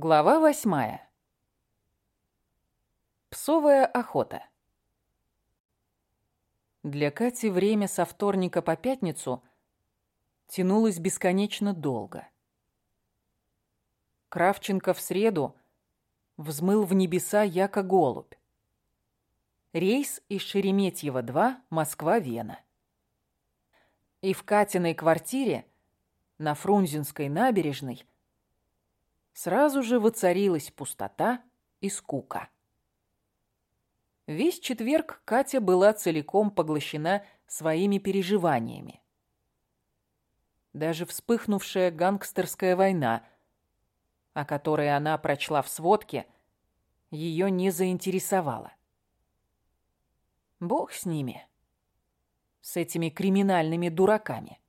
Глава восьмая. Псовая охота. Для Кати время со вторника по пятницу тянулось бесконечно долго. Кравченко в среду взмыл в небеса яко голубь. Рейс из Шереметьево-2, Москва-Вена. И в Катиной квартире на Фрунзенской набережной – сразу же воцарилась пустота и скука. Весь четверг Катя была целиком поглощена своими переживаниями. Даже вспыхнувшая гангстерская война, о которой она прочла в сводке, ее не заинтересовала. Бог с ними, с этими криминальными дураками.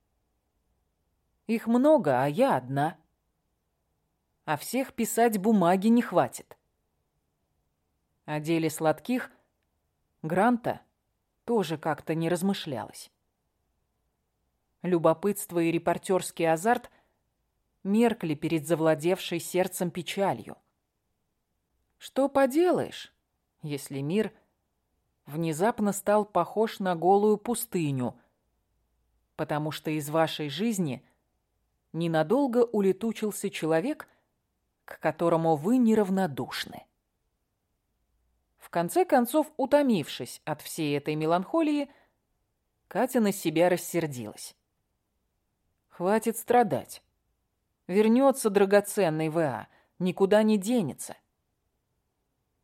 Их много, а я одна — а всех писать бумаги не хватит. О деле сладких Гранта тоже как-то не размышлялось. Любопытство и репортерский азарт меркли перед завладевшей сердцем печалью. Что поделаешь, если мир внезапно стал похож на голую пустыню, потому что из вашей жизни ненадолго улетучился человек – к которому вы неравнодушны. В конце концов, утомившись от всей этой меланхолии, Катя на себя рассердилась. Хватит страдать. Вернется драгоценный ВА, никуда не денется.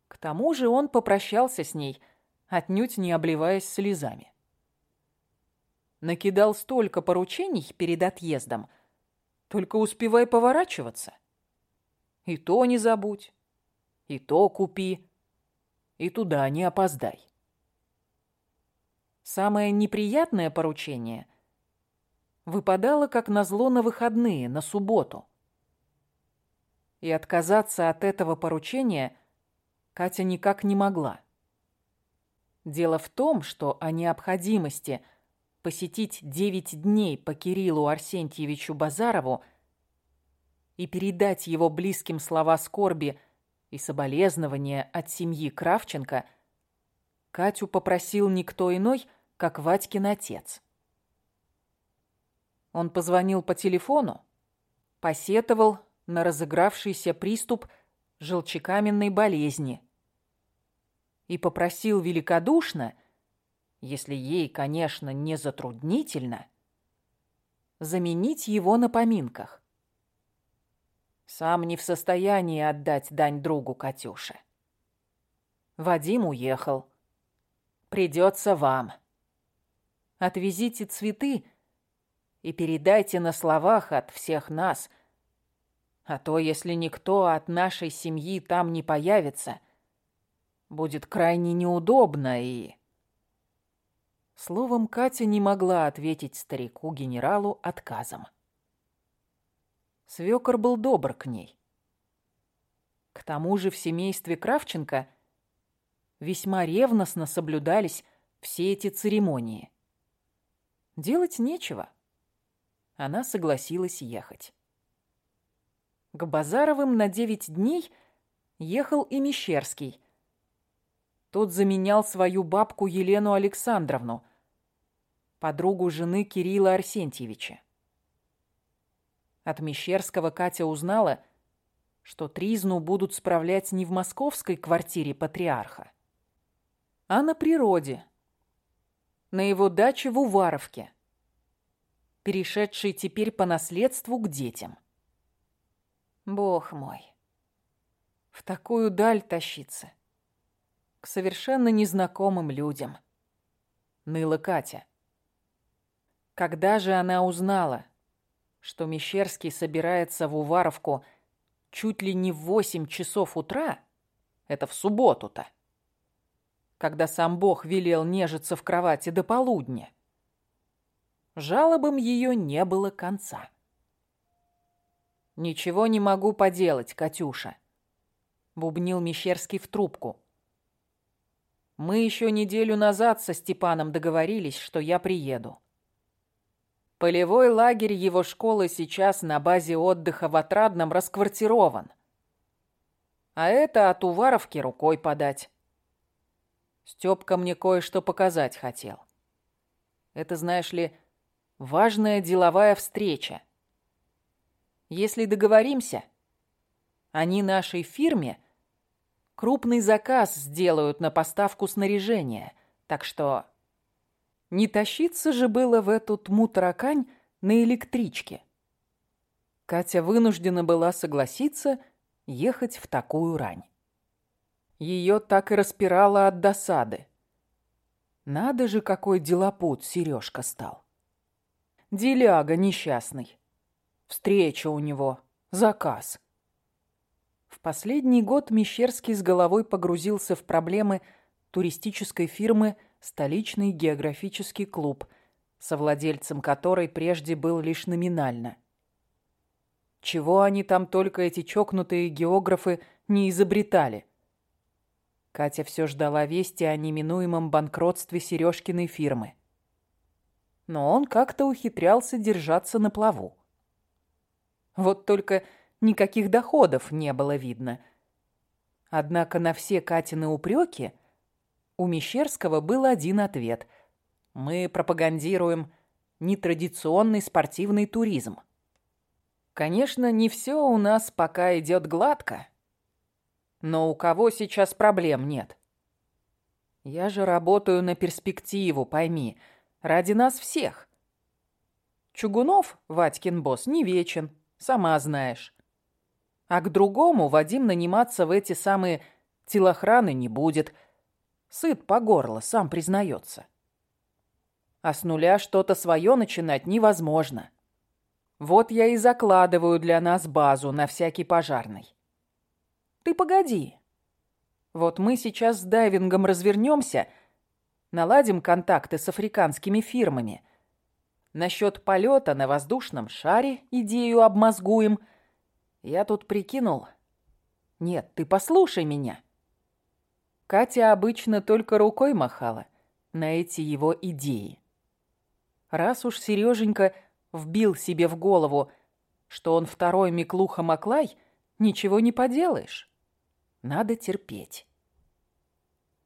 К тому же он попрощался с ней, отнюдь не обливаясь слезами. Накидал столько поручений перед отъездом, только успевай поворачиваться — и то не забудь, и то купи, и туда не опоздай. Самое неприятное поручение выпадало, как назло, на выходные, на субботу. И отказаться от этого поручения Катя никак не могла. Дело в том, что о необходимости посетить девять дней по Кириллу Арсентьевичу Базарову – и передать его близким слова скорби и соболезнования от семьи Кравченко, Катю попросил никто иной, как Вадькин отец. Он позвонил по телефону, посетовал на разыгравшийся приступ желчекаменной болезни и попросил великодушно, если ей, конечно, не затруднительно, заменить его на поминках. Сам не в состоянии отдать дань другу Катюше. Вадим уехал. Придется вам. Отвезите цветы и передайте на словах от всех нас. А то, если никто от нашей семьи там не появится, будет крайне неудобно и... Словом, Катя не могла ответить старику-генералу отказом. Свёкор был добр к ней. К тому же в семействе Кравченко весьма ревностно соблюдались все эти церемонии. Делать нечего. Она согласилась ехать. К Базаровым на девять дней ехал и Мещерский. Тот заменял свою бабку Елену Александровну, подругу жены Кирилла Арсентьевича. От Мещерского Катя узнала, что тризну будут справлять не в московской квартире патриарха, а на природе, на его даче в Уваровке, перешедшей теперь по наследству к детям. Бог мой, в такую даль тащиться, к совершенно незнакомым людям, ныла Катя. Когда же она узнала, что Мещерский собирается в Уваровку чуть ли не в восемь часов утра, это в субботу-то, когда сам Бог велел нежиться в кровати до полудня. Жалобам ее не было конца. «Ничего не могу поделать, Катюша», — бубнил Мещерский в трубку. «Мы еще неделю назад со Степаном договорились, что я приеду. Полевой лагерь его школы сейчас на базе отдыха в Отрадном расквартирован. А это от Уваровки рукой подать. Стёпка мне кое-что показать хотел. Это, знаешь ли, важная деловая встреча. Если договоримся, они нашей фирме крупный заказ сделают на поставку снаряжения, так что не тащиться же было в эту тму-таракань на электричке. Катя вынуждена была согласиться ехать в такую рань. Ее так и распирало от досады. Надо же, какой делопут Сережка стал. Деляга несчастный. Встреча у него, заказ. В последний год Мещерский с головой погрузился в проблемы туристической фирмы «Столичный географический клуб», совладельцем которой прежде был лишь номинально. Чего они там только эти чокнутые географы не изобретали. Катя все ждала вести о неминуемом банкротстве Сережкиной фирмы. Но он как-то ухитрялся держаться на плаву. Вот только никаких доходов не было видно. Однако на все Катины упреки у Мещерского был один ответ. Мы пропагандируем нетрадиционный спортивный туризм. Конечно, не все у нас пока идет гладко. Но у кого сейчас проблем нет? Я же работаю на перспективу, пойми, ради нас всех. Чугунов, Ватькин босс, не вечен. Сама знаешь. А к другому Вадим наниматься в эти самые телохраны не будет. Сыт по горло, сам признается. А с нуля что-то свое начинать невозможно. Вот я и закладываю для нас базу на всякий пожарный. Ты погоди. Вот мы сейчас с дайвингом развернемся, наладим контакты с африканскими фирмами – Насчет полета на воздушном шаре идею обмозгуем. Я тут прикинул. Нет, ты послушай меня. Катя обычно только рукой махала на эти его идеи. Раз уж Сереженька вбил себе в голову, что он второй Миклуха Маклай, ничего не поделаешь. Надо терпеть.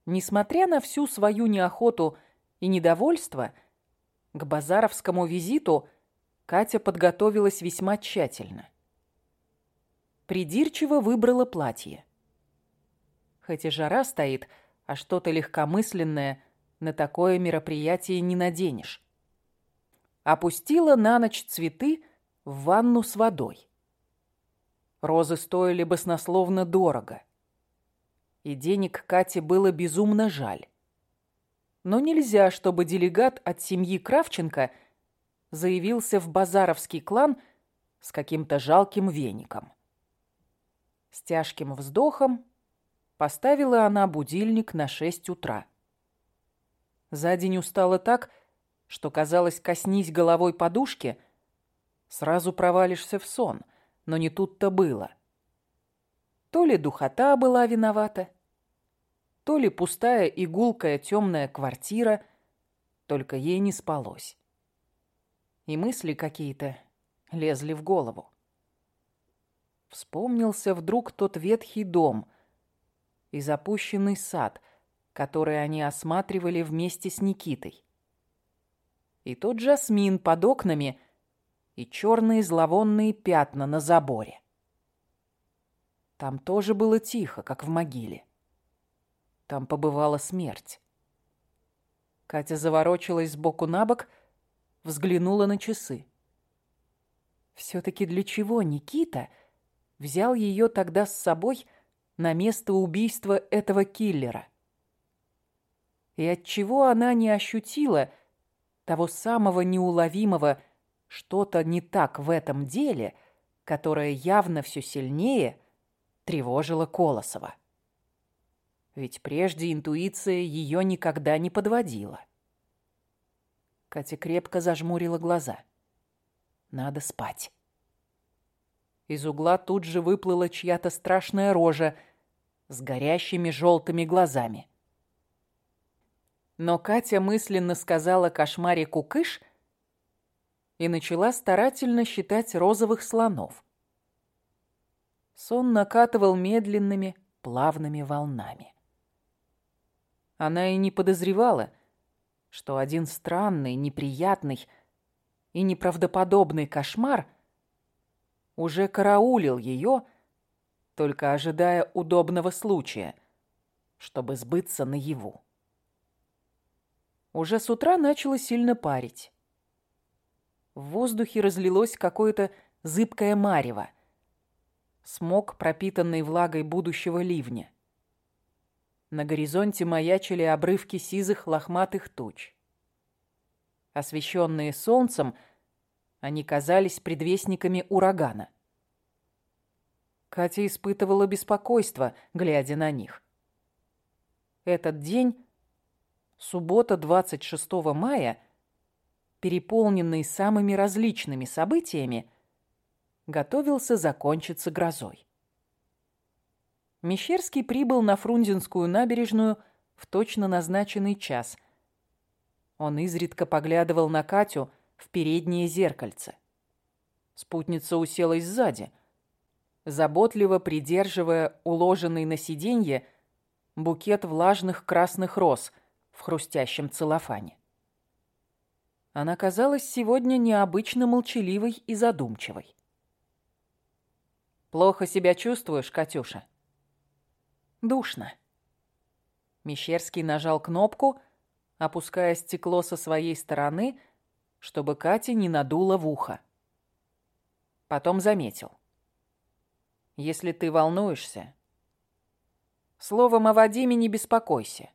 Несмотря на всю свою неохоту и недовольство, к базаровскому визиту Катя подготовилась весьма тщательно. Придирчиво выбрала платье. Хоть и жара стоит, а что-то легкомысленное на такое мероприятие не наденешь. Опустила на ночь цветы в ванну с водой. Розы стоили баснословно дорого. И денег Кате было безумно жаль. Но нельзя, чтобы делегат от семьи Кравченко заявился в базаровский клан с каким-то жалким веником. С тяжким вздохом поставила она будильник на шесть утра. За день устала так, что, казалось, коснись головой подушки, сразу провалишься в сон, но не тут-то было. То ли духота была виновата, то ли пустая игулкая темная квартира, только ей не спалось. И мысли какие-то лезли в голову. Вспомнился вдруг тот ветхий дом и запущенный сад, который они осматривали вместе с Никитой. И тот жасмин под окнами и черные зловонные пятна на заборе. Там тоже было тихо, как в могиле. Там побывала смерть. Катя заворочилась сбоку на бок, взглянула на часы. Все-таки для чего Никита взял ее тогда с собой на место убийства этого киллера? И отчего она не ощутила того самого неуловимого что-то не так в этом деле, которое явно все сильнее тревожило Колосова? Ведь прежде интуиция ее никогда не подводила. Катя крепко зажмурила глаза. Надо спать. Из угла тут же выплыла чья-то страшная рожа с горящими желтыми глазами. Но Катя мысленно сказала кошмаре кукыш и начала старательно считать розовых слонов. Сон накатывал медленными, плавными волнами. Она и не подозревала, что один странный, неприятный и неправдоподобный кошмар уже караулил ее, только ожидая удобного случая, чтобы сбыться наяву. Уже с утра начало сильно парить. В воздухе разлилось какое-то зыбкое марево. Смог, пропитанный влагой будущего ливня. На горизонте маячили обрывки сизых лохматых туч. Освещенные солнцем, они казались предвестниками урагана. Катя испытывала беспокойство, глядя на них. Этот день суббота 26 мая, переполненный самыми различными событиями, готовился закончиться грозой. Мещерский прибыл на Фрунзенскую набережную в точно назначенный час. Он изредка поглядывал на Катю в переднее зеркальце. Спутница уселась сзади, заботливо придерживая уложенный на сиденье букет влажных красных роз, в хрустящем целлофане. Она казалась сегодня необычно молчаливой и задумчивой. «Плохо себя чувствуешь, Катюша?» «Душно». Мещерский нажал кнопку, опуская стекло со своей стороны, чтобы Катя не надула в ухо. Потом заметил. «Если ты волнуешься, словом о Вадиме не беспокойся.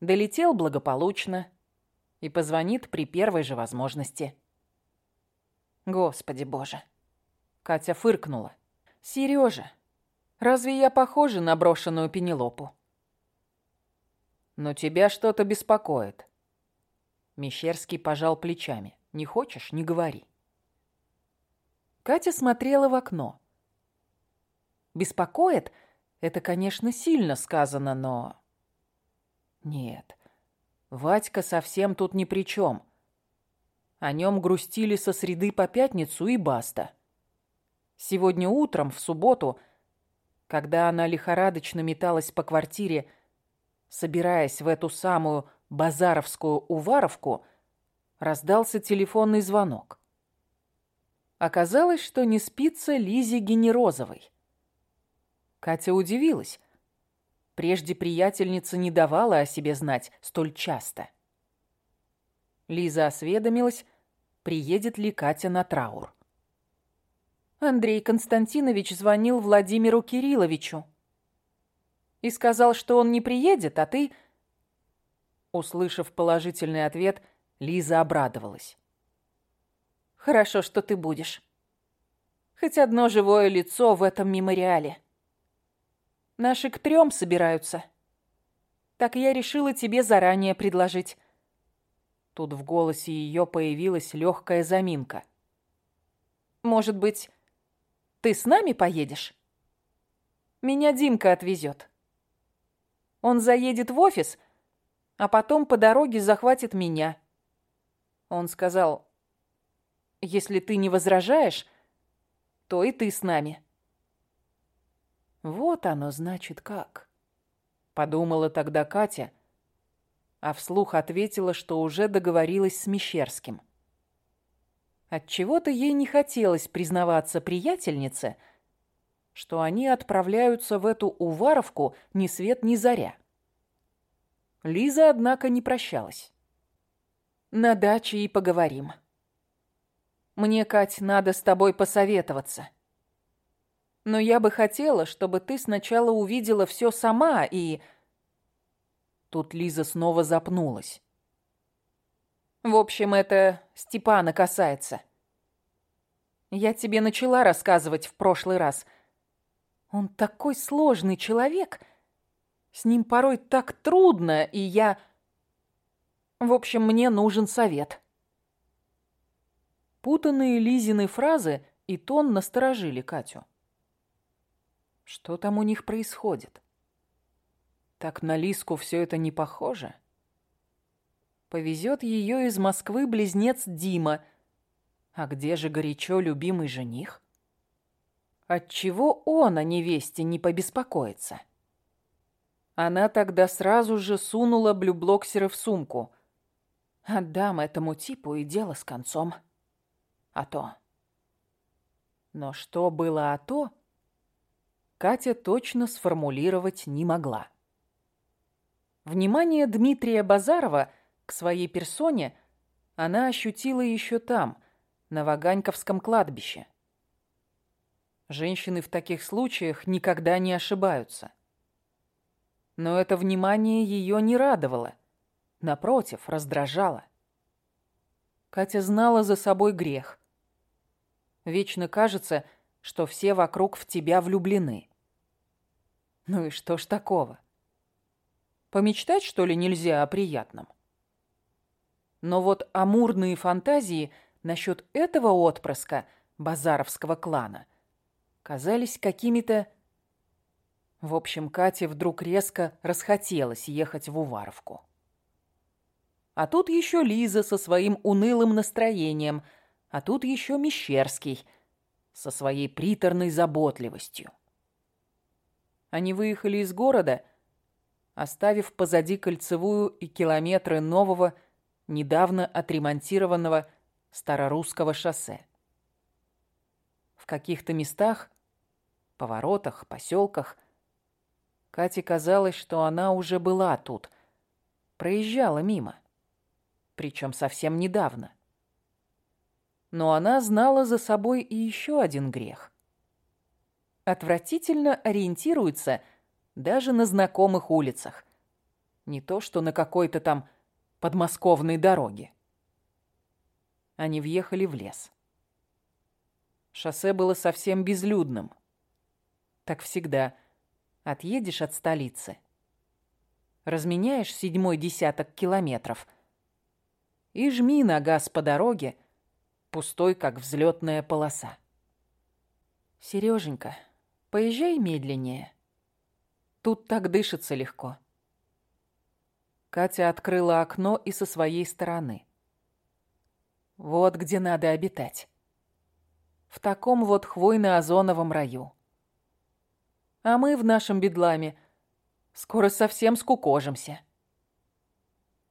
Долетел благополучно и позвонит при первой же возможности. Господи боже. Катя фыркнула. Сережа, разве я похожа на брошенную Пенелопу? Но тебя что-то беспокоит. Мещерский пожал плечами. Не хочешь, не говори. Катя смотрела в окно. Беспокоит — это, конечно, сильно сказано, но... Нет, Вадька совсем тут ни при чем. О нем грустили со среды по пятницу и баста. Сегодня утром, в субботу, когда она лихорадочно металась по квартире, собираясь в эту самую базаровскую уваровку, раздался телефонный звонок. Оказалось, что не спится Лизе Генерозовой. Катя удивилась. Прежде приятельница не давала о себе знать столь часто. Лиза осведомилась, приедет ли Катя на траур. Андрей Константинович звонил Владимиру Кирилловичу и сказал, что он не приедет, а ты... Услышав положительный ответ, Лиза обрадовалась. «Хорошо, что ты будешь. Хоть одно живое лицо в этом мемориале». Наши к трем собираются. Так я решила тебе заранее предложить. Тут в голосе ее появилась легкая заминка. Может быть, ты с нами поедешь? Меня Димка отвезет. Он заедет в офис, а потом по дороге захватит меня. Он сказал, если ты не возражаешь, то и ты с нами. Вот оно, значит, как. Подумала тогда Катя, а вслух ответила, что уже договорилась с Мещерским. Отчего-то ей не хотелось признаваться приятельнице, что они отправляются в эту Уваровку ни свет ни заря. Лиза, однако, не прощалась. «На даче и поговорим. Мне, Кать, надо с тобой посоветоваться. Но я бы хотела, чтобы ты сначала увидела все сама и...» Тут Лиза снова запнулась. «В общем, это Степана касается. Я тебе начала рассказывать в прошлый раз. Он такой сложный человек. С ним порой так трудно, и я... В общем, мне нужен совет». Путанные Лизины фразы и тон насторожили Катю. Что там у них происходит? Так на Лиску все это не похоже. Повезет ее из Москвы близнец Дима. А где же горячо любимый жених? Отчего он о невесте не побеспокоится? Она тогда сразу же сунула блюблоксера в сумку. Отдам этому типу и дело с концом. А то... Но что было а то, Катя точно сформулировать не могла. Внимание Дмитрия Базарова к своей персоне она ощутила еще там, на Ваганьковском кладбище. Женщины в таких случаях никогда не ошибаются. Но это внимание ее не радовало. Напротив, раздражало. Катя знала за собой грех. Вечно кажется, что все вокруг в тебя влюблены. Ну и что ж такого? Помечтать, что ли, нельзя о приятном? Но вот амурные фантазии насчет этого отпрыска базаровского клана казались какими-то... В общем, Кате вдруг резко расхотелось ехать в Уваровку. А тут еще Лиза со своим унылым настроением, а тут еще Мещерский со своей приторной заботливостью. Они выехали из города, оставив позади кольцевую и километры нового, недавно отремонтированного старорусского шоссе. В каких-то местах поворотах, поселках. Кате казалось, что она уже была тут, проезжала мимо, причем совсем недавно. Но она знала за собой и еще один грех. Отвратительно ориентируется даже на знакомых улицах, не то что на какой-то там подмосковной дороге. Они въехали в лес. Шоссе было совсем безлюдным – так всегда. Отъедешь от столицы. Разменяешь седьмой десяток километров. И жми на газ по дороге, пустой, как взлетная полоса. Сереженька, поезжай медленнее. Тут так дышится легко. Катя открыла окно и со своей стороны. Вот где надо обитать. В таком вот хвойно-озоновом раю. А мы в нашем бедламе скоро совсем скукожимся.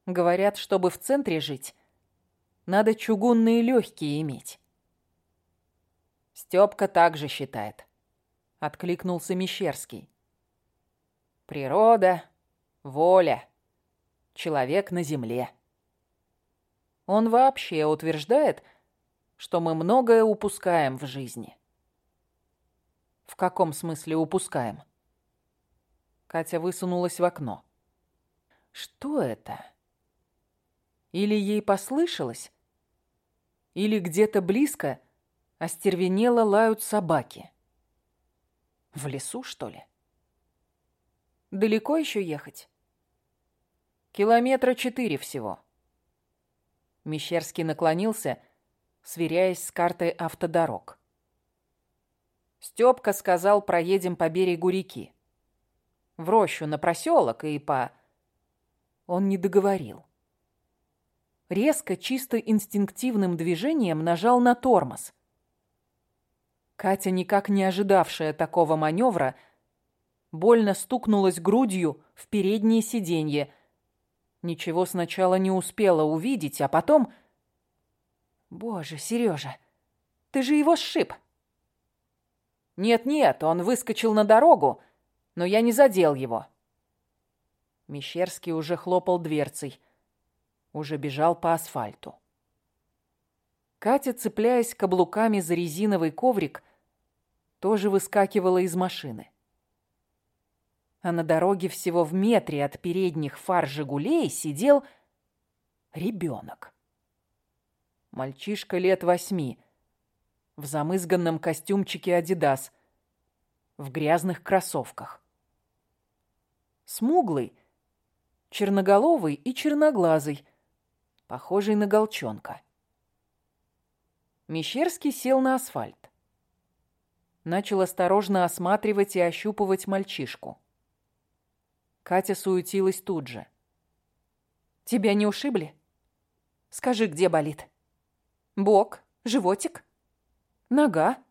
Говорят, чтобы в центре жить, надо чугунные легкие иметь. Степка также считает. Откликнулся Мещерский. Природа, воля, человек на земле. Он вообще утверждает, что мы многое упускаем в жизни. В каком смысле упускаем? Катя высунулась в окно. Что это? Или ей послышалось? Или где-то близко остервенело лают собаки? В лесу, что ли? Далеко еще ехать? Километра четыре всего. Мещерский наклонился, сверяясь с картой автодорог. Стёпка сказал, проедем по берегу реки. В рощу на проселок и по... Он не договорил. Резко, чисто инстинктивным движением нажал на тормоз. Катя, никак не ожидавшая такого маневра, больно стукнулась грудью в переднее сиденье. Ничего сначала не успела увидеть, а потом... Боже, Сережа, ты же его сшиб! «Нет-нет, он выскочил на дорогу, но я не задел его». Мещерский уже хлопал дверцей, уже бежал по асфальту. Катя, цепляясь каблуками за резиновый коврик, тоже выскакивала из машины. А на дороге всего в метре от передних фар «Жигулей» сидел ребенок. Мальчишка лет восьми, в замызганном костюмчике «Адидас», в грязных кроссовках. Смуглый, черноголовый и черноглазый, похожий на голчонка. Мещерский сел на асфальт. Начал осторожно осматривать и ощупывать мальчишку. Катя суетилась тут же. «Тебя не ушибли? Скажи, где болит? Бок? Животик?» Нога.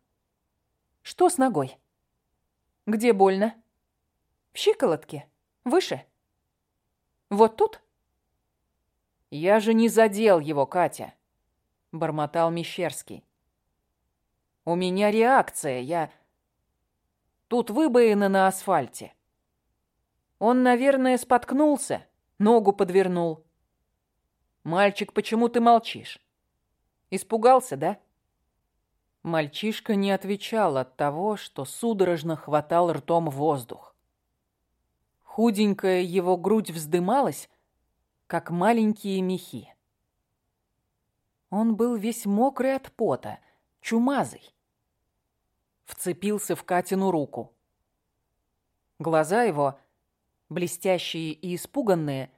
Что с ногой? Где больно? В щиколотке? Выше? Вот тут? Я же не задел его, Катя, бормотал Мещерский. У меня реакция, я... Тут выбоина на асфальте. Он, наверное, споткнулся, ногу подвернул. Мальчик, почему ты молчишь? Испугался, да? Мальчишка не отвечал от того, что судорожно хватал ртом воздух. Худенькая его грудь вздымалась, как маленькие мехи. Он был весь мокрый от пота, чумазый. Вцепился в Катину руку. Глаза его, блестящие и испуганные,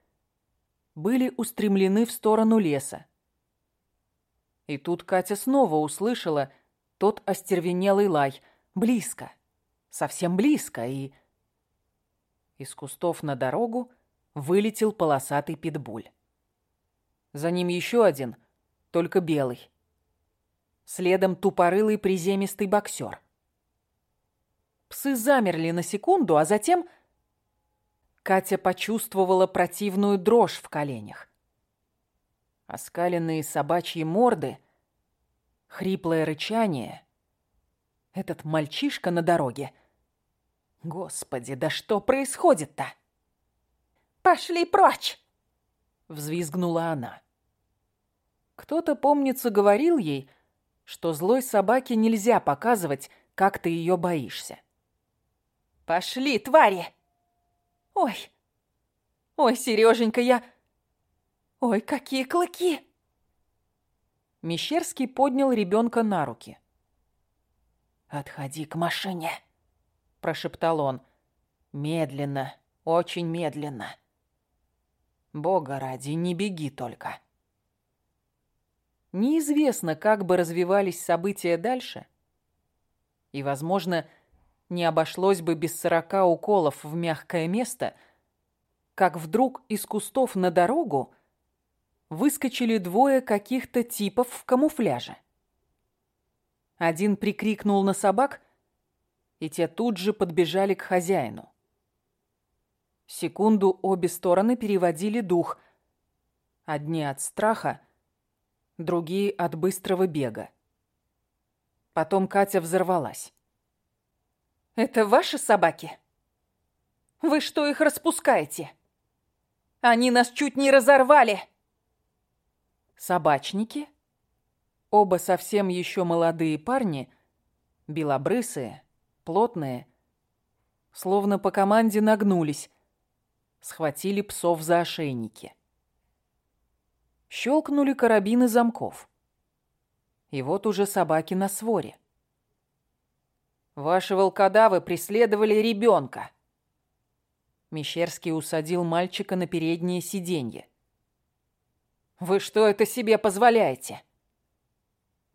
были устремлены в сторону леса. И тут Катя снова услышала тот остервенелый лай. Близко. Совсем близко. И... Из кустов на дорогу вылетел полосатый питбуль. За ним еще один, только белый. Следом тупорылый приземистый боксер. Псы замерли на секунду, а затем... Катя почувствовала противную дрожь в коленях. Оскаленные собачьи морды, хриплое рычание. Этот мальчишка на дороге. Господи, да что происходит-то? «Пошли прочь!» — взвизгнула она. Кто-то, помнится, говорил ей, что злой собаке нельзя показывать, как ты ее боишься. «Пошли, твари!» «Ой! Ой, Сереженька, я...» «Ой, какие клыки!» Мещерский поднял ребенка на руки. «Отходи к машине», — прошептал он. «Медленно, очень медленно. Бога ради, не беги только». Неизвестно, как бы развивались события дальше. И, возможно, не обошлось бы без сорока уколов в мягкое место, как вдруг из кустов на дорогу выскочили двое каких-то типов в камуфляже. Один прикрикнул на собак, и те тут же подбежали к хозяину. Секунду обе стороны переводили дух. Одни от страха, другие от быстрого бега. Потом Катя взорвалась. «Это ваши собаки? Вы что, их распускаете? Они нас чуть не разорвали!» Собачники, оба совсем еще молодые парни, белобрысые, плотные, словно по команде нагнулись, схватили псов за ошейники. Щелкнули карабины замков. И вот уже собаки на своре. Ваши волкодавы преследовали ребенка. Мещерский усадил мальчика на переднее сиденье. Вы что это себе позволяете?»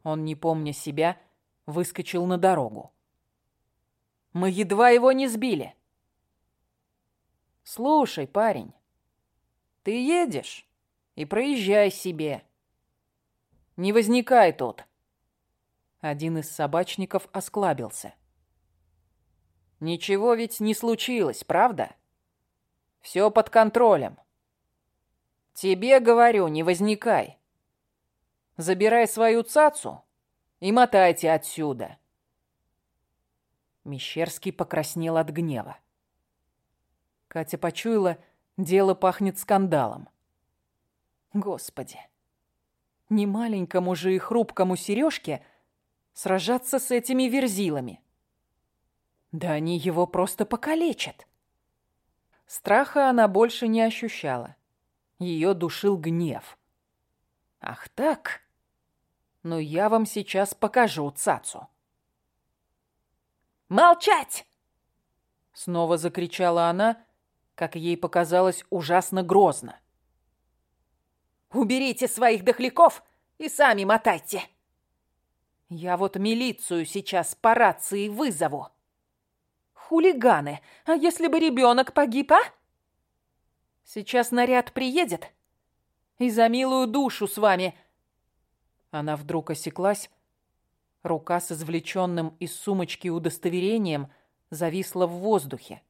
Он, не помня себя, выскочил на дорогу. «Мы едва его не сбили». «Слушай, парень, ты едешь и проезжай себе. Не возникай тут». Один из собачников осклабился. «Ничего ведь не случилось, правда? Все под контролем. Тебе говорю, не возникай. Забирай свою цацу и мотайте отсюда. Мещерский покраснел от гнева. Катя почуяла, дело пахнет скандалом. Господи, не маленькому же и хрупкому Сережке сражаться с этими верзилами. Да они его просто покалечат. Страха она больше не ощущала. Ее душил гнев. «Ах так? Ну я вам сейчас покажу цацу». «Молчать!» Снова закричала она, как ей показалось ужасно грозно. «Уберите своих дохляков и сами мотайте!» «Я вот милицию сейчас по рации вызову!» «Хулиганы! А если бы ребенок погиб, а?» Сейчас наряд приедет, и за милую душу с вами...» Она вдруг осеклась, Рука с извлеченным из сумочки удостоверением зависла в воздухе.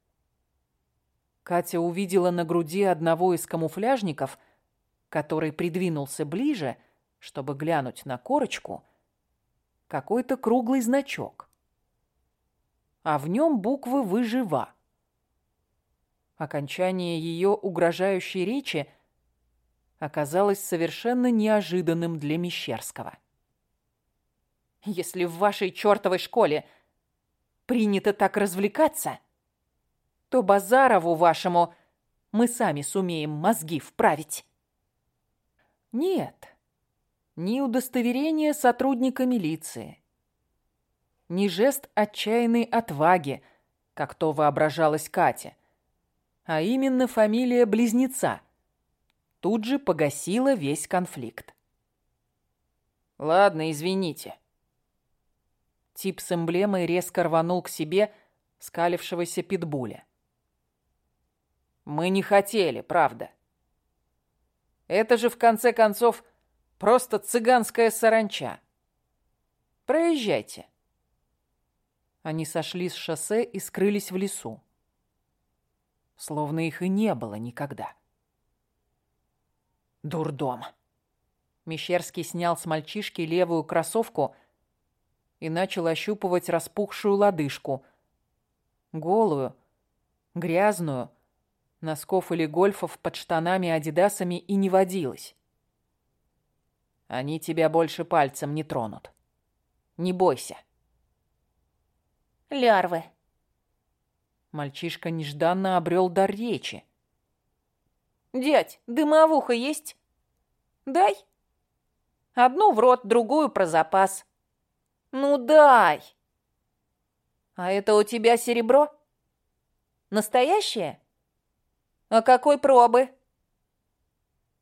Катя увидела на груди одного из камуфляжников, который придвинулся ближе, чтобы глянуть на корочку, какой-то круглый значок. А в нем буквы «Выжива». Окончание ее угрожающей речи оказалось совершенно неожиданным для Мещерского. «Если в вашей чертовой школе принято так развлекаться, то Базарову вашему мы сами сумеем мозги вправить». Нет, ни удостоверение сотрудника милиции, ни жест отчаянной отваги, как то воображалась Катя, а именно фамилия близнеца, тут же погасила весь конфликт. «Ладно, извините». Тип с эмблемой резко рванул к себе скалившегося питбуля. «Мы не хотели, правда. Это же, в конце концов, просто цыганская саранча. Проезжайте». Они сошли с шоссе и скрылись в лесу словно их и не было никогда. Дурдом. Мещерский снял с мальчишки левую кроссовку и начал ощупывать распухшую лодыжку. Голую, грязную, носков или гольфов под штанами-адидасами и не водилось. Они тебя больше пальцем не тронут. Не бойся. Лярвы, Мальчишка нежданно обрел дар речи. «Дядь, дымовуха есть? Дай. Одну в рот, другую про запас. Ну дай. А это у тебя серебро? Настоящее? А какой пробы?»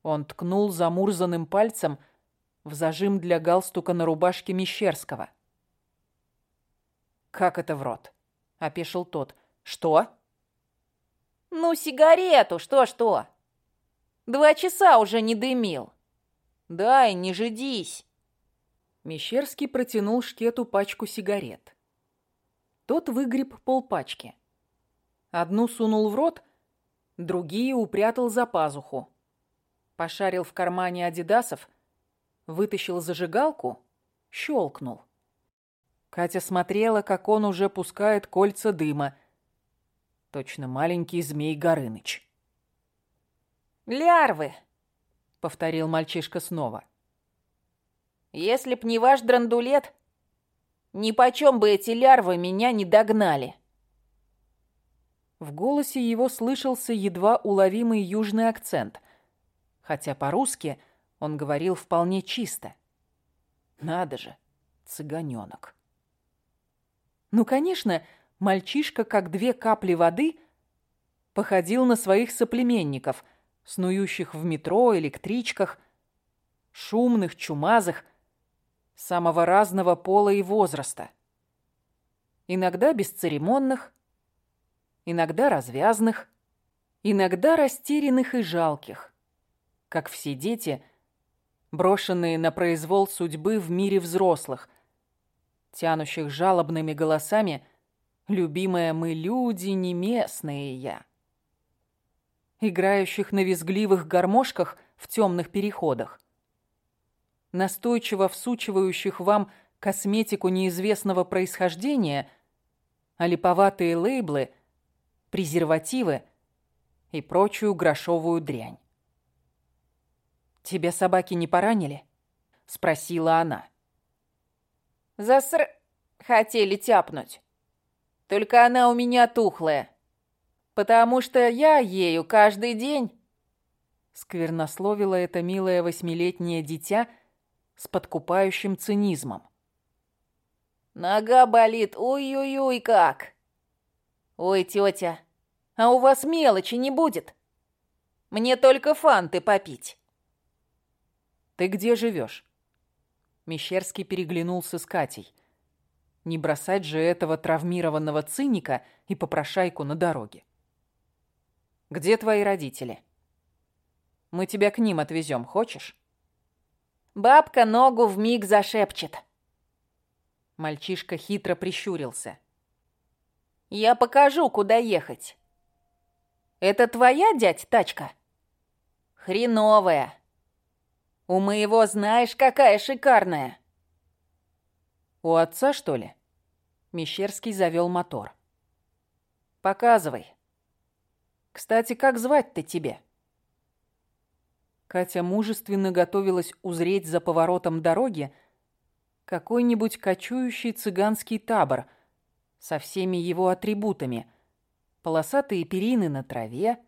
Он ткнул замурзанным пальцем в зажим для галстука на рубашке Мещерского. «Как это в рот?» — опешил тот. Что? Ну, сигарету, что-что. Два часа уже не дымил. Дай, не жидись. Мещерский протянул Шкету пачку сигарет. Тот выгреб полпачки. Одну сунул в рот, другие упрятал за пазуху. Пошарил в кармане адидасов, вытащил зажигалку, щелкнул. Катя смотрела, как он уже пускает кольца дыма, Точно маленький змей Горыныч. «Лярвы!» — повторил мальчишка снова. «Если б не ваш драндулет, ни почем бы эти лярвы меня не догнали». В голосе его слышался едва уловимый южный акцент, хотя по-русски он говорил вполне чисто. Надо же, цыганенок. Ну, конечно, мальчишка, как две капли воды, походил на своих соплеменников, снующих в метро, электричках, шумных, чумазых, самого разного пола и возраста. Иногда бесцеремонных, иногда развязных, иногда растерянных и жалких, как все дети, брошенные на произвол судьбы в мире взрослых, тянущих жалобными голосами Любимая мы люди, не местные я. Играющих на визгливых гармошках в темных переходах. Настойчиво всучивающих вам косметику неизвестного происхождения, а липоватые лейблы, презервативы и прочую грошовую дрянь. «Тебя собаки не поранили?» — спросила она. «Заср... хотели тяпнуть». Только она у меня тухлая. Потому что я ею каждый день. Сквернословило это милое восьмилетнее дитя с подкупающим цинизмом. Нога болит, ой-ой-ой, как. Ой, тетя, а у вас мелочи не будет? Мне только фанты попить. Ты где живешь? Мещерский переглянулся с Катей. Не бросать же этого травмированного циника и попрошайку на дороге. Где твои родители? Мы тебя к ним отвезем, хочешь? Бабка ногу в миг зашепчет. Мальчишка хитро прищурился. «Я покажу, куда ехать. Это твоя, дядь, тачка?» «Хреновая. У моего знаешь, какая шикарная». «У отца, что ли?» Мещерский завел мотор. «Показывай. Кстати, как звать-то тебе?» Катя мужественно готовилась узреть за поворотом дороги какой-нибудь кочующий цыганский табор со всеми его атрибутами. Полосатые перины на траве,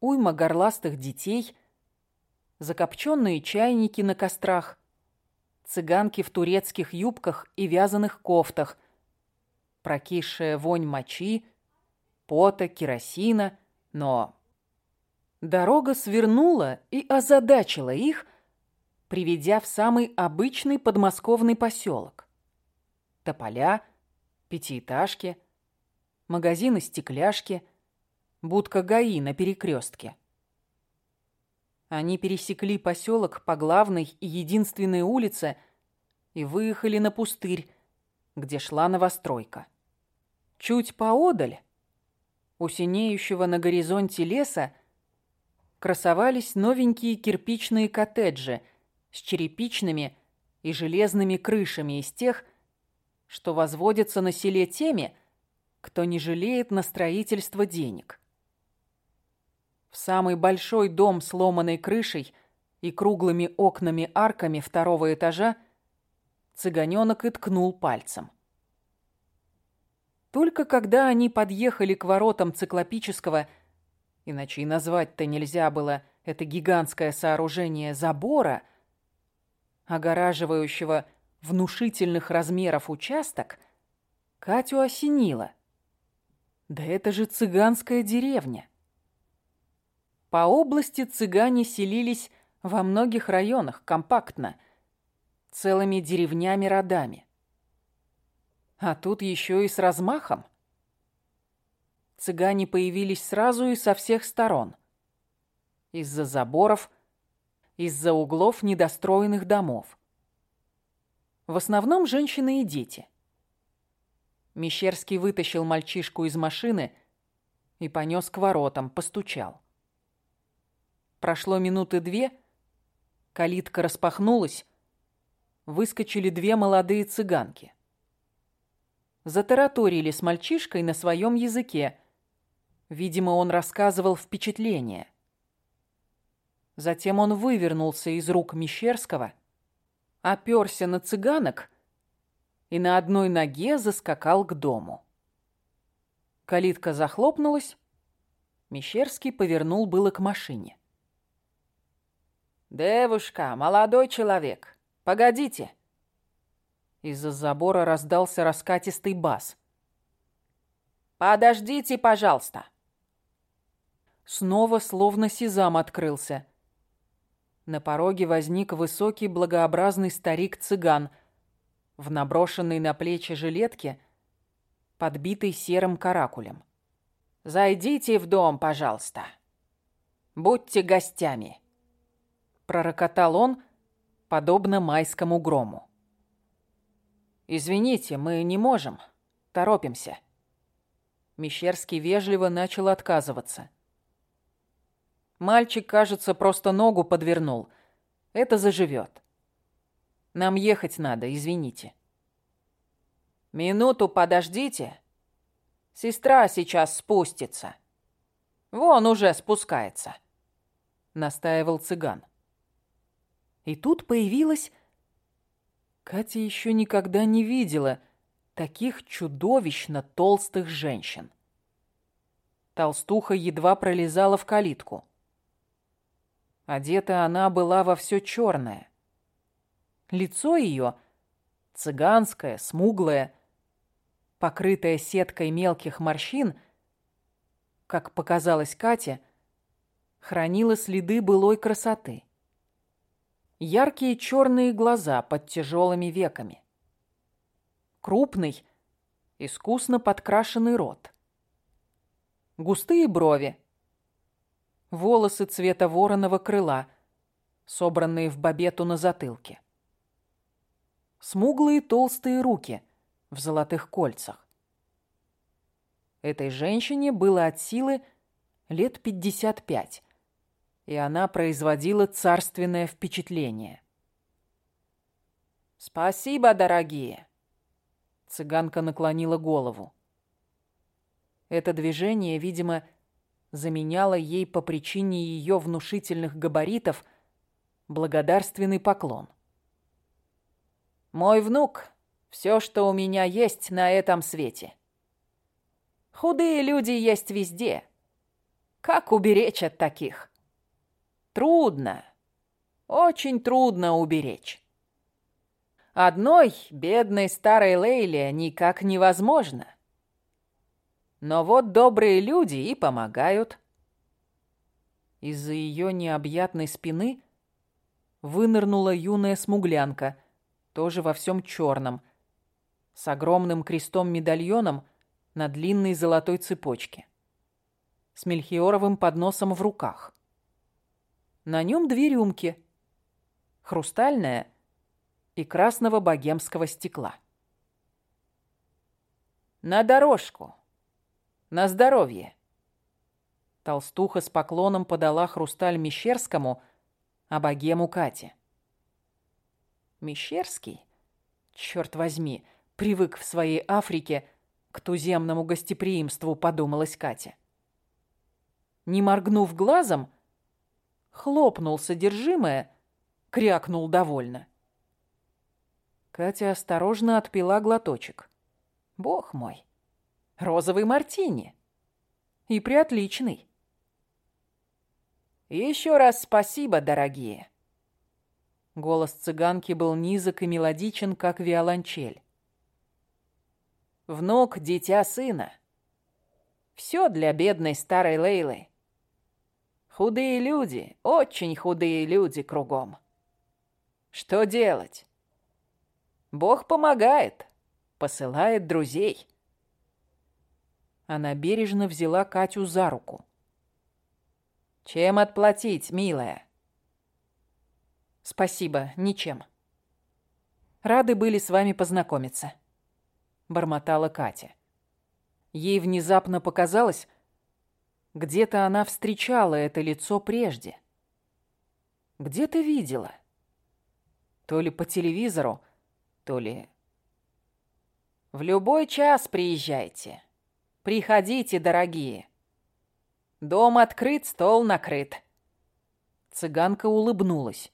уйма горластых детей, закопченные чайники на кострах, цыганки в турецких юбках и вязаных кофтах, прокисшая вонь мочи, пота, керосина, но Дорога свернула и озадачила их, приведя в самый обычный подмосковный поселок. Тополя, пятиэтажки, магазины-стекляшки, будка ГАИ на перекрестке. Они пересекли поселок по главной и единственной улице и выехали на пустырь, где шла новостройка. Чуть поодаль, у синеющего на горизонте леса, красовались новенькие кирпичные коттеджи с черепичными и железными крышами из тех, что возводятся на селе теми, кто не жалеет на строительство денег. В самый большой дом с ломаной крышей и круглыми окнами-арками второго этажа цыганёнок и ткнул пальцем. Только когда они подъехали к воротам циклопического иначе и назвать-то нельзя было это гигантское сооружение забора, огораживающего внушительных размеров участок, Катю осенило. Да это же цыганская деревня. По области цыгане селились во многих районах компактно, целыми деревнями-родами. А тут еще и с размахом цыгане появились сразу и со всех сторон. Из-за заборов, из-за углов недостроенных домов. В основном женщины и дети. Мещерский вытащил мальчишку из машины и понес к воротам, постучал. Прошло минуты две, калитка распахнулась, выскочили две молодые цыганки. Затараторили с мальчишкой на своем языке, Видимо, он рассказывал впечатление. Затем он вывернулся из рук Мещерского, оперся на цыганок и на одной ноге заскакал к дому. Калитка захлопнулась, Мещерский повернул было к машине. «Девушка, молодой человек, погодите!» Из-за забора раздался раскатистый бас. «Подождите, пожалуйста!» снова словно сезам открылся. На пороге возник высокий благообразный старик-цыган в наброшенной на плечи жилетке, подбитой серым каракулем. «Зайдите в дом, пожалуйста. Будьте гостями», — пророкотал он, подобно майскому грому. «Извините, мы не можем. Торопимся». Мещерский вежливо начал отказываться. Мальчик, кажется, просто ногу подвернул. Это заживет. Нам ехать надо, извините. Минуту подождите. Сестра сейчас спустится. Вон уже спускается. Настаивал цыган. И тут появилась... Катя еще никогда не видела таких чудовищно толстых женщин. Толстуха едва пролезала в калитку. Одета она была во все черное. Лицо ее цыганское, смуглое, покрытое сеткой мелких морщин, как показалось Кате, хранило следы былой красоты. Яркие черные глаза под тяжелыми веками. Крупный, искусно подкрашенный рот. Густые брови, волосы цвета вороного крыла, собранные в бабету на затылке. смуглые толстые руки в золотых кольцах. Этой женщине было от силы лет пятьдесят пять, и она производила царственное впечатление. «Спасибо, дорогие!» Цыганка наклонила голову. Это движение, видимо, заменяло ей по причине ее внушительных габаритов благодарственный поклон. «Мой внук — все, что у меня есть на этом свете. Худые люди есть везде. Как уберечь от таких? Трудно, очень трудно уберечь. Одной бедной старой Лейле никак невозможно. Но вот добрые люди и помогают. Из-за ее необъятной спины вынырнула юная смуглянка, тоже во всем черном, с огромным крестом-медальоном на длинной золотой цепочке, с мельхиоровым подносом в руках. На нем две рюмки, хрустальная и красного богемского стекла. «На дорожку! На здоровье!» Толстуха с поклоном подала хрусталь Мещерскому, а богему Кате. Мещерский, черт возьми, привык в своей Африке к туземному гостеприимству, подумалась Катя. Не моргнув глазом, хлопнул содержимое, крякнул довольно. Катя осторожно отпила глоточек. Бог мой, розовый мартини. И приотличный. Еще раз спасибо, дорогие. Голос цыганки был низок и мелодичен, как виолончель. Внук, дитя сына. Все для бедной старой Лейлы. Худые люди, очень худые люди кругом. Что делать? Бог помогает, посылает друзей. Она бережно взяла Катю за руку. Чем отплатить, милая? Спасибо, ничем. Рады были с вами познакомиться, бормотала Катя. Ей внезапно показалось, где-то она встречала это лицо прежде. Где-то видела. То ли по телевизору, то ли... В любой час приезжайте. Приходите, дорогие. Дом открыт, стол накрыт. Цыганка улыбнулась.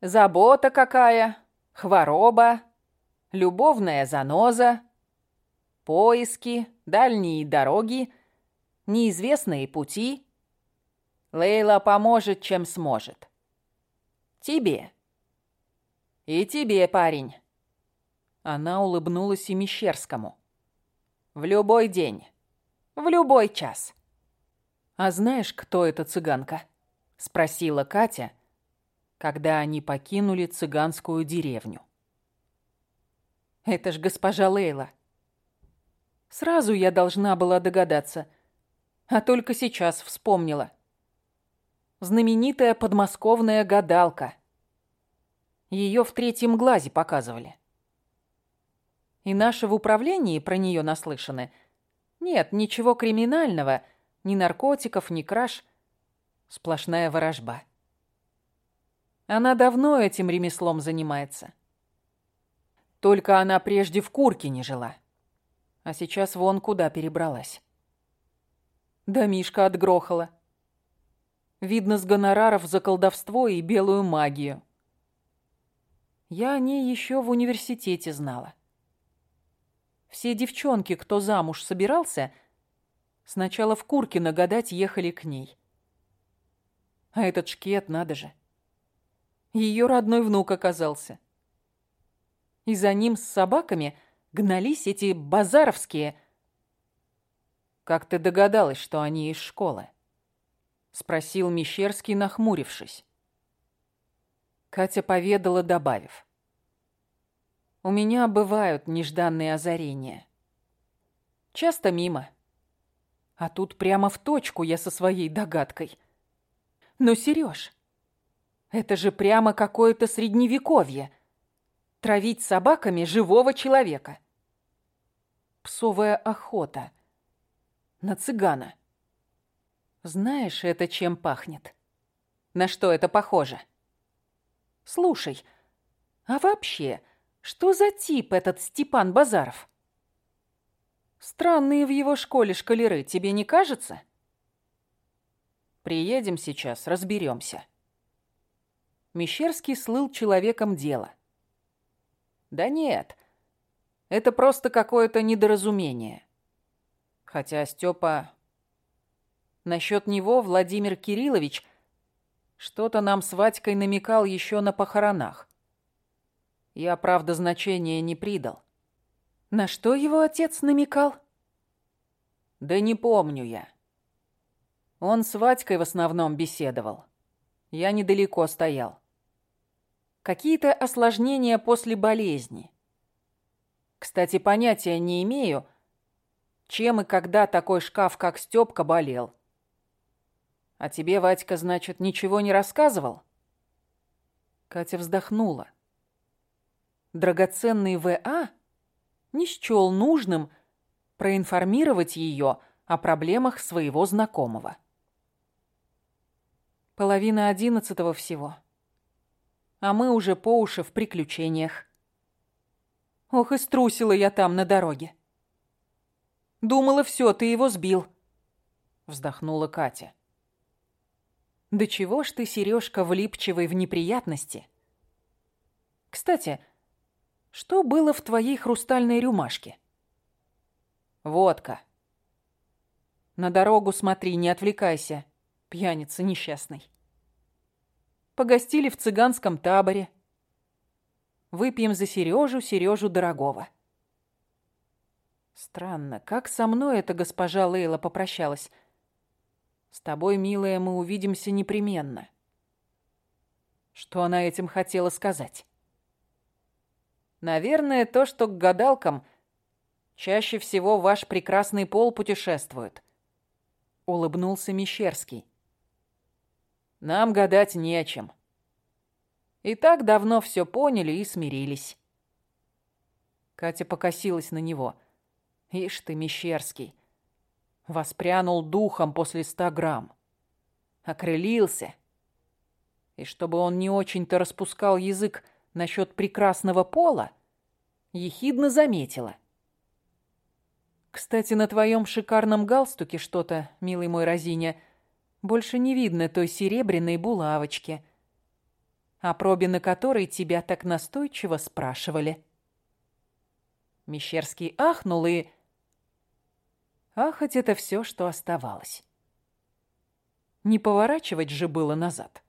Забота какая, хвороба, любовная заноза, поиски, дальние дороги, неизвестные пути. Лейла поможет, чем сможет. Тебе. «И тебе, парень». Она улыбнулась и Мещерскому. «В любой день. В любой час». «А знаешь, кто эта цыганка?» — спросила Катя, когда они покинули цыганскую деревню. «Это ж госпожа Лейла. Сразу я должна была догадаться, а только сейчас вспомнила. Знаменитая подмосковная гадалка — ее в третьем глазе показывали. И наши в управлении про нее наслышаны. Нет, ничего криминального, ни наркотиков, ни краж. Сплошная ворожба. Она давно этим ремеслом занимается. Только она прежде в Курке не жила. А сейчас вон куда перебралась. Домишка отгрохала. Видно, с гонораров за колдовство и белую магию. Я о ней еще в университете знала. Все девчонки, кто замуж собирался, сначала в Куркино гадать ехали к ней. А этот шкет, надо же. Ее родной внук оказался. И за ним с собаками гнались эти базаровские... «Как ты догадалась, что они из школы?» — спросил Мещерский, нахмурившись. Катя поведала, добавив. «У меня бывают нежданные озарения. Часто мимо. А тут прямо в точку я со своей догадкой. Но, Серёж, это же прямо какое-то средневековье. травить собаками живого человека. Псовая охота. На цыгана. Знаешь, это чем пахнет? На что это похоже? Слушай, а вообще, что за тип этот Степан Базаров? Странные в его школе шкалеры, тебе не кажется? Приедем сейчас, разберемся. Мещерский слыл человеком дела. Да нет, это просто какое-то недоразумение. Хотя Степа... Насчет него Владимир Кириллович что-то нам с Ватькой намекал еще на похоронах. Я, правда, значения не придал. На что его отец намекал? Да не помню я. Он с Ватькой в основном беседовал. Я недалеко стоял. Какие-то осложнения после болезни. Кстати, понятия не имею, чем и когда такой шкаф, как Стёпка, болел. А тебе, Ватька, значит, ничего не рассказывал? Катя вздохнула. Драгоценный В.А. не счёл нужным проинформировать её о проблемах своего знакомого. Половина одиннадцатого всего. А мы уже по уши в приключениях. Ох, и струсила я там на дороге. Думала, все, ты его сбил. Вздохнула Катя. Да чего ж ты, Сережка, влипчивый в неприятности? Кстати, что было в твоей хрустальной рюмашке? Водка. На дорогу смотри, не отвлекайся, пьяница несчастный. Погостили в цыганском таборе. Выпьем за Сережу, Сережу дорогого. Странно, как со мной эта госпожа Лейла попрощалась? С тобой, милая, мы увидимся непременно. Что она этим хотела сказать? Наверное, то, что к гадалкам чаще всего ваш прекрасный пол путешествует. Улыбнулся Мещерский. Нам гадать не о чем. И так давно все поняли и смирились. Катя покосилась на него. Ишь ты, Мещерский. Воспрянул духом после ста грамм. Окрылился. И чтобы он не очень-то распускал язык насчет прекрасного пола, ехидно заметила. Кстати, на твоем шикарном галстуке что-то, милый мой Розиня, больше не видно той серебряной булавочки, о пробе на которой тебя так настойчиво спрашивали. Мещерский ахнул и Ахать это все, что оставалось. Не поворачивать же было назад.